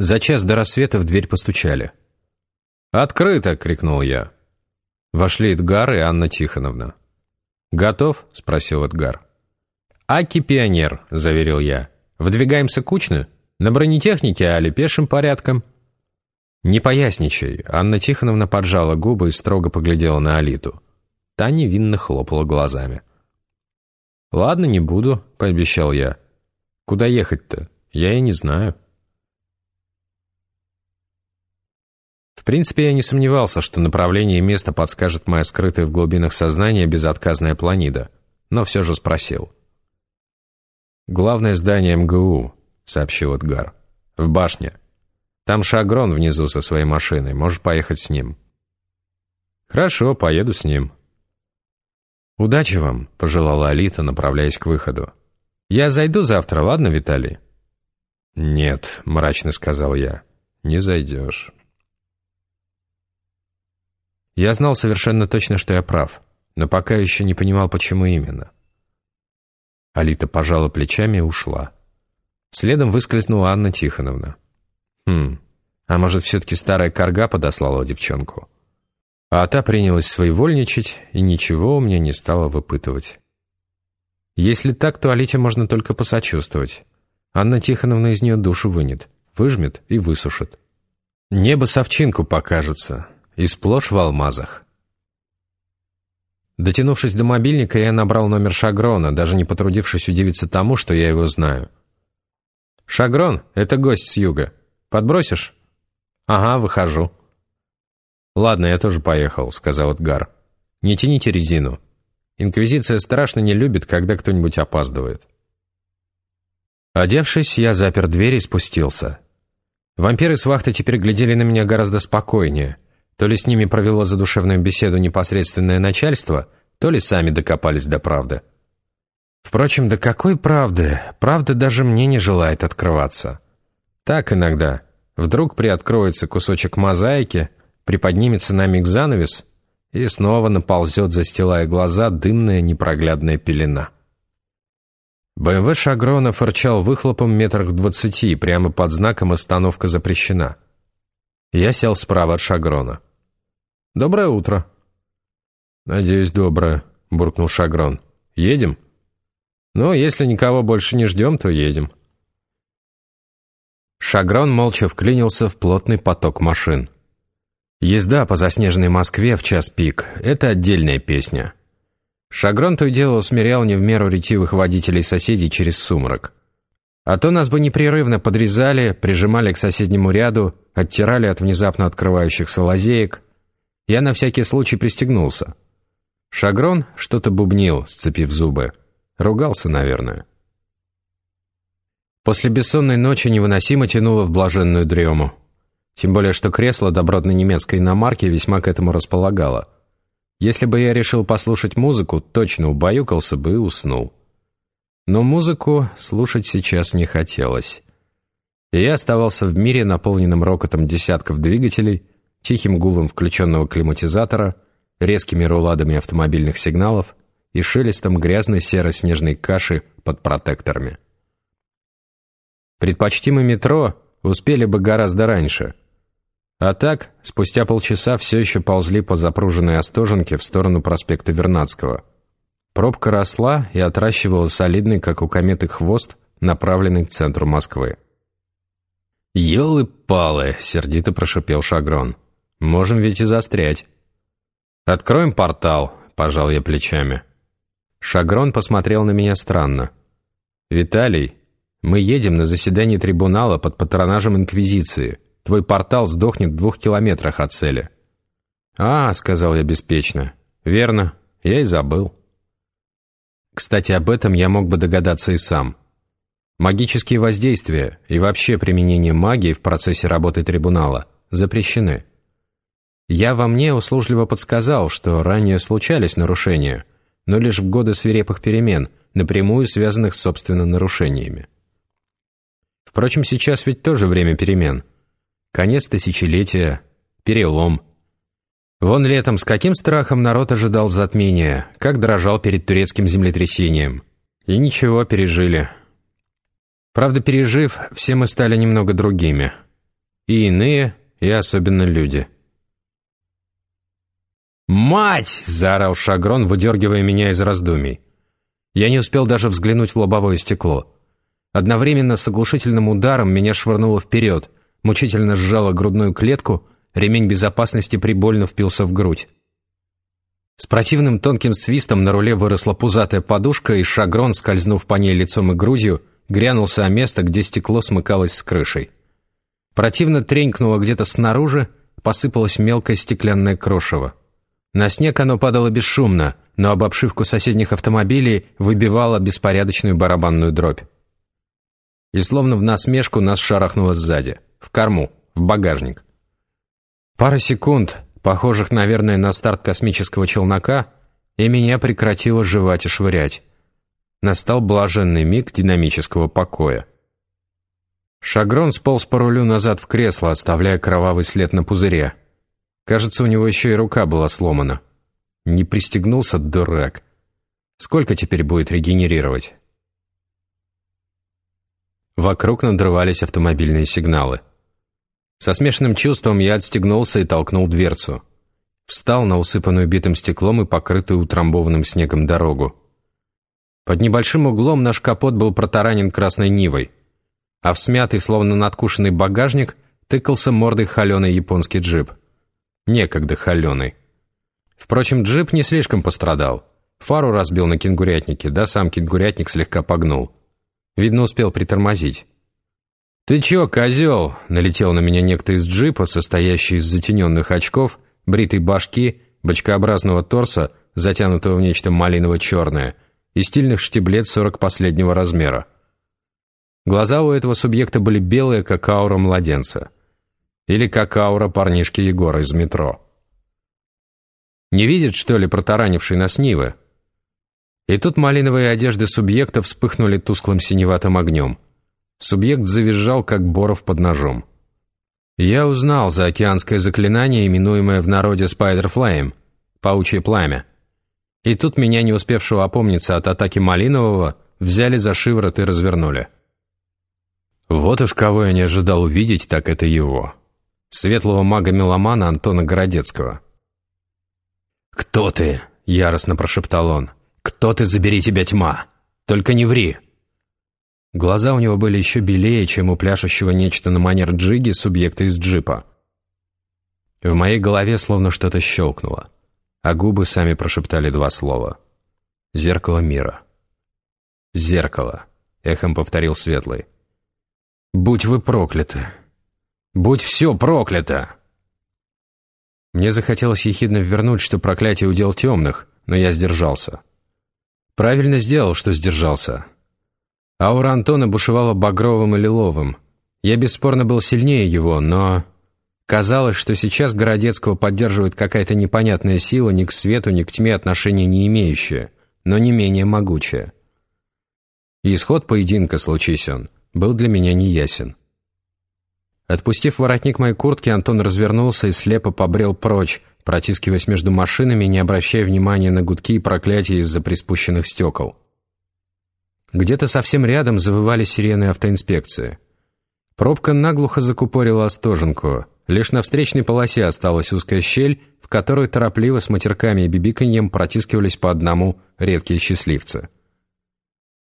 За час до рассвета в дверь постучали. «Открыто!» — крикнул я. Вошли Эдгар и Анна Тихоновна. «Готов?» — спросил Эдгар. «Аки пионер», — заверил я. «Выдвигаемся кучно? На бронетехнике, али пешим порядком?» «Не поясничай», — Анна Тихоновна поджала губы и строго поглядела на Алиту. Та невинно хлопала глазами. «Ладно, не буду», — пообещал я. «Куда ехать-то? Я и не знаю». В принципе, я не сомневался, что направление и место подскажет моя скрытая в глубинах сознания безотказная планида, но все же спросил. «Главное здание МГУ», — сообщил Эдгар. «В башне. Там Шагрон внизу со своей машиной, можешь поехать с ним». «Хорошо, поеду с ним». «Удачи вам», — пожелала Алита, направляясь к выходу. «Я зайду завтра, ладно, Виталий?» «Нет», — мрачно сказал я, — «не зайдешь». Я знал совершенно точно, что я прав, но пока еще не понимал, почему именно. Алита пожала плечами и ушла. Следом выскользнула Анна Тихоновна. Хм, а может, все-таки старая корга подослала девчонку? А та принялась своевольничать, и ничего у меня не стало выпытывать. Если так, то Алите можно только посочувствовать. Анна Тихоновна из нее душу вынет, выжмет и высушит. Небо совчинку покажется, и сплошь в алмазах. Дотянувшись до мобильника, я набрал номер Шагрона, даже не потрудившись удивиться тому, что я его знаю. «Шагрон, это гость с юга. Подбросишь?» «Ага, выхожу». «Ладно, я тоже поехал», — сказал Эдгар. «Не тяните резину. Инквизиция страшно не любит, когда кто-нибудь опаздывает». Одевшись, я запер дверь и спустился. Вампиры с вахты теперь глядели на меня гораздо спокойнее — то ли с ними провело задушевную беседу непосредственное начальство, то ли сами докопались до правды. Впрочем, до какой правды? Правда даже мне не желает открываться. Так иногда. Вдруг приоткроется кусочек мозаики, приподнимется на миг занавес, и снова наползет, застилая глаза, дымная непроглядная пелена. БМВ Шагрона фырчал выхлопом метрах двадцати, прямо под знаком «Остановка запрещена». Я сел справа от Шагрона. «Доброе утро». «Надеюсь, доброе», — буркнул Шагрон. «Едем?» «Ну, если никого больше не ждем, то едем». Шагрон молча вклинился в плотный поток машин. Езда по заснеженной Москве в час пик — это отдельная песня. Шагрон то и дело усмирял не в меру ретивых водителей соседей через сумрак. А то нас бы непрерывно подрезали, прижимали к соседнему ряду, оттирали от внезапно открывающихся лазеек — я на всякий случай пристегнулся. Шагрон что-то бубнил, сцепив зубы. Ругался, наверное. После бессонной ночи невыносимо тянуло в блаженную дрему. Тем более, что кресло добротной немецкой иномарки весьма к этому располагало. Если бы я решил послушать музыку, точно убаюкался бы и уснул. Но музыку слушать сейчас не хотелось. И я оставался в мире, наполненном рокотом десятков двигателей, тихим гулом включенного климатизатора, резкими руладами автомобильных сигналов и шелестом грязной серо-снежной каши под протекторами. Предпочтимый метро успели бы гораздо раньше. А так, спустя полчаса все еще ползли по запруженной Остоженке в сторону проспекта Вернадского. Пробка росла и отращивала солидный, как у кометы, хвост, направленный к центру Москвы. «Елы-палы!» — сердито прошипел Шагрон. Можем ведь и застрять. Откроем портал, пожал я плечами. Шагрон посмотрел на меня странно. Виталий, мы едем на заседание трибунала под патронажем Инквизиции. Твой портал сдохнет в двух километрах от цели. А, сказал я беспечно. Верно, я и забыл. Кстати, об этом я мог бы догадаться и сам. Магические воздействия и вообще применение магии в процессе работы трибунала запрещены. Я во мне услужливо подсказал, что ранее случались нарушения, но лишь в годы свирепых перемен, напрямую связанных с собственными нарушениями. Впрочем, сейчас ведь тоже время перемен. Конец тысячелетия, перелом. Вон летом с каким страхом народ ожидал затмения, как дрожал перед турецким землетрясением. И ничего, пережили. Правда, пережив, все мы стали немного другими. И иные, и особенно люди. «Мать!» — заорал Шагрон, выдергивая меня из раздумий. Я не успел даже взглянуть в лобовое стекло. Одновременно с оглушительным ударом меня швырнуло вперед, мучительно сжало грудную клетку, ремень безопасности прибольно впился в грудь. С противным тонким свистом на руле выросла пузатая подушка, и Шагрон, скользнув по ней лицом и грудью, грянулся о место, где стекло смыкалось с крышей. Противно тренькнуло где-то снаружи, посыпалось мелкое стеклянное крошево. На снег оно падало бесшумно, но об обшивку соседних автомобилей выбивало беспорядочную барабанную дробь. И словно в насмешку нас шарахнуло сзади, в корму, в багажник. Пара секунд, похожих, наверное, на старт космического челнока, и меня прекратило жевать и швырять. Настал блаженный миг динамического покоя. Шагрон сполз по рулю назад в кресло, оставляя кровавый след на пузыре. Кажется, у него еще и рука была сломана. Не пристегнулся, дурак. Сколько теперь будет регенерировать? Вокруг надрывались автомобильные сигналы. Со смешанным чувством я отстегнулся и толкнул дверцу. Встал на усыпанную битым стеклом и покрытую утрамбованным снегом дорогу. Под небольшим углом наш капот был протаранен красной нивой, а в смятый, словно надкушенный багажник, тыкался мордой холеный японский джип. Некогда холеный. Впрочем, джип не слишком пострадал. Фару разбил на кенгурятнике, да сам кенгурятник слегка погнул. Видно, успел притормозить. «Ты чё, козёл?» — налетел на меня некто из джипа, состоящий из затененных очков, бритой башки, бочкообразного торса, затянутого в нечто малиново-черное, и стильных штиблет сорок последнего размера. Глаза у этого субъекта были белые, как аура младенца. Или как аура парнишки Егора из метро. Не видит, что ли, протаранивший нас Нивы? И тут малиновые одежды субъекта вспыхнули тусклым синеватым огнем. Субъект завизжал, как боров под ножом. Я узнал заокеанское заклинание, именуемое в народе Flame — паучье пламя. И тут меня, не успевшего опомниться от атаки Малинового, взяли за шиворот и развернули. Вот уж кого я не ожидал увидеть, так это его. Светлого мага-меломана Антона Городецкого. «Кто ты?» — яростно прошептал он. «Кто ты, забери тебя тьма! Только не ври!» Глаза у него были еще белее, чем у пляшущего нечто на манер джиги субъекта из джипа. В моей голове словно что-то щелкнуло, а губы сами прошептали два слова. «Зеркало мира». «Зеркало», — эхом повторил Светлый. «Будь вы прокляты! Будь все проклято!» Мне захотелось ехидно вернуть, что проклятие удел темных, но я сдержался. Правильно сделал, что сдержался. Аура Антона бушевала багровым и лиловым. Я бесспорно был сильнее его, но... Казалось, что сейчас Городецкого поддерживает какая-то непонятная сила, ни к свету, ни к тьме отношения не имеющая, но не менее могучая. Исход поединка, случись он, был для меня неясен. Отпустив воротник моей куртки, Антон развернулся и слепо побрел прочь, протискиваясь между машинами, не обращая внимания на гудки и проклятия из-за приспущенных стекол. Где-то совсем рядом завывали сирены автоинспекции. Пробка наглухо закупорила Остоженку. Лишь на встречной полосе осталась узкая щель, в которой торопливо с матерками и бибиканьем протискивались по одному редкие счастливцы.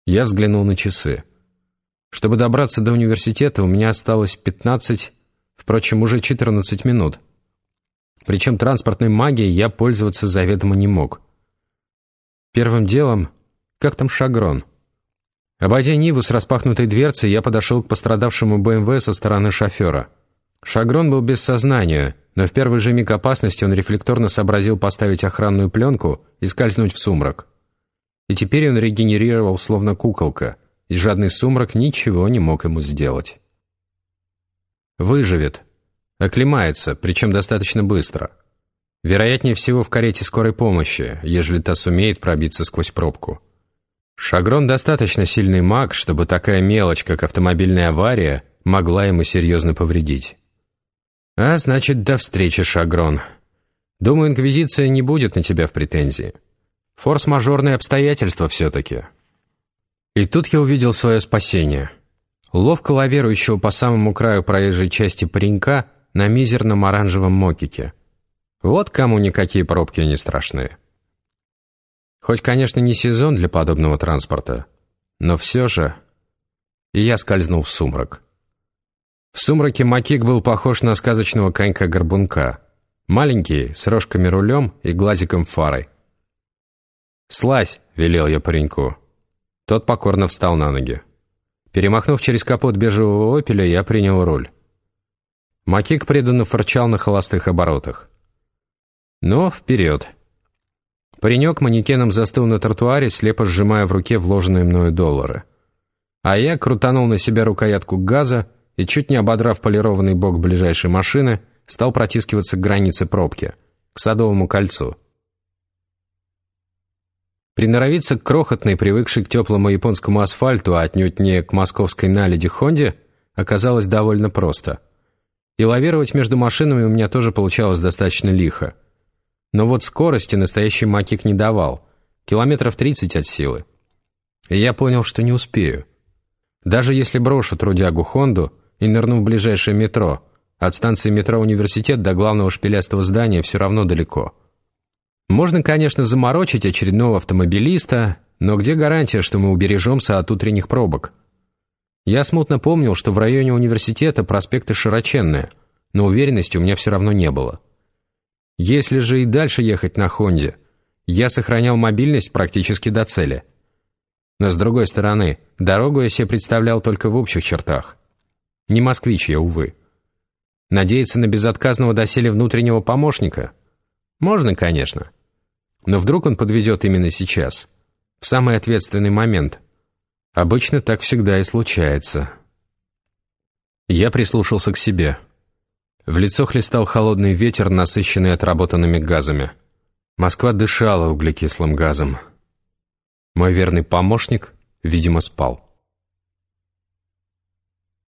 Я взглянул на часы. Чтобы добраться до университета, у меня осталось 15, впрочем, уже 14 минут. Причем транспортной магией я пользоваться заведомо не мог. Первым делом, как там Шагрон? Обойдя Ниву с распахнутой дверцей, я подошел к пострадавшему БМВ со стороны шофера. Шагрон был без сознания, но в первый же миг опасности он рефлекторно сообразил поставить охранную пленку и скользнуть в сумрак. И теперь он регенерировал, словно куколка, и жадный сумрак ничего не мог ему сделать. Выживет, Оклемается, причем достаточно быстро. Вероятнее всего в карете скорой помощи, ежели та сумеет пробиться сквозь пробку. Шагрон достаточно сильный маг, чтобы такая мелочь, как автомобильная авария, могла ему серьезно повредить. А значит, до встречи, Шагрон. Думаю, Инквизиция не будет на тебя в претензии. Форс-мажорные обстоятельства все-таки. И тут я увидел свое спасение. ловко лавирующего по самому краю проезжей части паренька на мизерном оранжевом мокике. Вот кому никакие пробки не страшны. Хоть, конечно, не сезон для подобного транспорта, но все же... И я скользнул в сумрак. В сумраке Макик был похож на сказочного конька-горбунка. Маленький, с рожками рулем и глазиком фарой. «Слазь!» — велел я пареньку. Тот покорно встал на ноги. Перемахнув через капот бежевого «Опеля», я принял руль. Макик преданно фырчал на холостых оборотах. «Ну, вперед!» Паренек манекеном застыл на тротуаре, слепо сжимая в руке вложенные мною доллары. А я крутанул на себя рукоятку газа и, чуть не ободрав полированный бок ближайшей машины, стал протискиваться к границе пробки, к Садовому кольцу. Приноровиться к крохотной, привыкшей к теплому японскому асфальту, а отнюдь не к московской наледи Хонде, оказалось довольно просто. И лавировать между машинами у меня тоже получалось достаточно лихо. Но вот скорости настоящий макик не давал. Километров 30 от силы. И я понял, что не успею. Даже если брошу трудягу Хонду и нырну в ближайшее метро, от станции метро «Университет» до главного шпилястого здания все равно далеко. Можно, конечно, заморочить очередного автомобилиста, но где гарантия, что мы убережемся от утренних пробок? Я смутно помнил, что в районе университета проспекты широченные, но уверенности у меня все равно не было. Если же и дальше ехать на «Хонде», я сохранял мобильность практически до цели. Но с другой стороны, дорогу я себе представлял только в общих чертах. Не москвич я, увы. Надеяться на безотказного доселе внутреннего помощника? Можно, конечно. Но вдруг он подведет именно сейчас, в самый ответственный момент. Обычно так всегда и случается. Я прислушался к себе. В лицо хлестал холодный ветер, насыщенный отработанными газами. Москва дышала углекислым газом. Мой верный помощник, видимо, спал.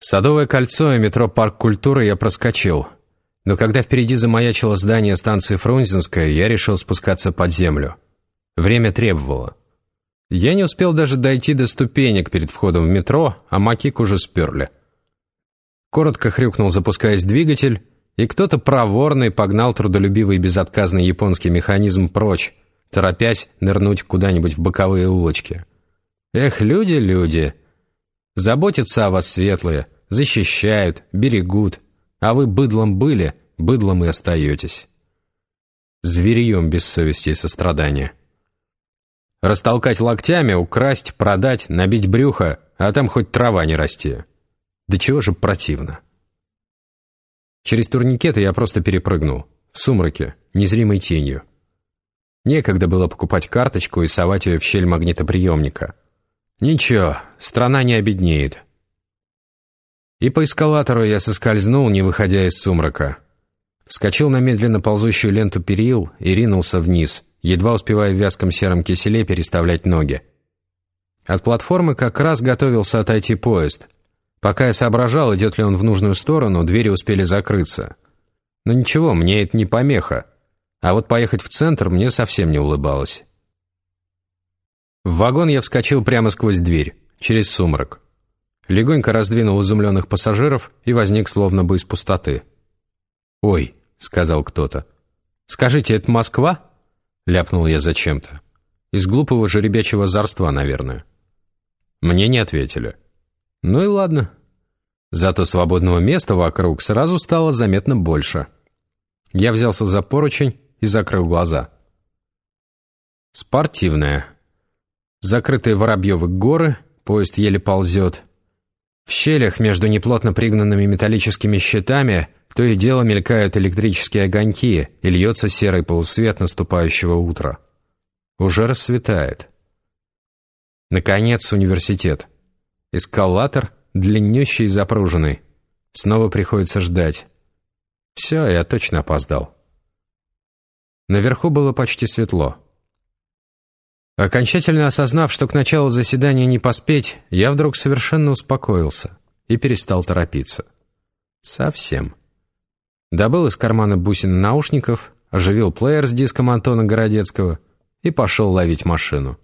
Садовое кольцо и метро «Парк культуры» я проскочил — но когда впереди замаячило здание станции Фрунзенская, я решил спускаться под землю. Время требовало. Я не успел даже дойти до ступенек перед входом в метро, а макик уже сперли. Коротко хрюкнул, запускаясь двигатель, и кто-то проворный погнал трудолюбивый безотказный японский механизм прочь, торопясь нырнуть куда-нибудь в боковые улочки. Эх, люди, люди! Заботятся о вас светлые, защищают, берегут, а вы быдлом были, быдлом и остаетесь. Зверьем без совести и сострадания. Растолкать локтями, украсть, продать, набить брюхо, а там хоть трава не расти. Да чего же противно. Через турникеты я просто перепрыгнул. В сумраке, незримой тенью. Некогда было покупать карточку и совать ее в щель магнитоприемника. Ничего, страна не обеднеет. И по эскалатору я соскользнул, не выходя из сумрака. Вскочил на медленно ползущую ленту перил и ринулся вниз, едва успевая в вязком сером киселе переставлять ноги. От платформы как раз готовился отойти поезд. Пока я соображал, идет ли он в нужную сторону, двери успели закрыться. Но ничего, мне это не помеха. А вот поехать в центр мне совсем не улыбалось. В вагон я вскочил прямо сквозь дверь, через сумрак легонько раздвинул изумленных пассажиров и возник словно бы из пустоты. «Ой», — сказал кто-то. «Скажите, это Москва?» — ляпнул я зачем-то. Из глупого жеребячего зарства, наверное. Мне не ответили. Ну и ладно. Зато свободного места вокруг сразу стало заметно больше. Я взялся за поручень и закрыл глаза. Спортивная. Закрытые Воробьевы горы, поезд еле ползет — в щелях между неплотно пригнанными металлическими щитами то и дело мелькают электрические огоньки и льется серый полусвет наступающего утра. Уже рассветает. Наконец, университет. Эскалатор, длиннющий и запруженный. Снова приходится ждать. Все, я точно опоздал. Наверху было почти светло. Окончательно осознав, что к началу заседания не поспеть, я вдруг совершенно успокоился и перестал торопиться. Совсем. Добыл из кармана бусины наушников, оживил плеер с диском Антона Городецкого и пошел ловить машину.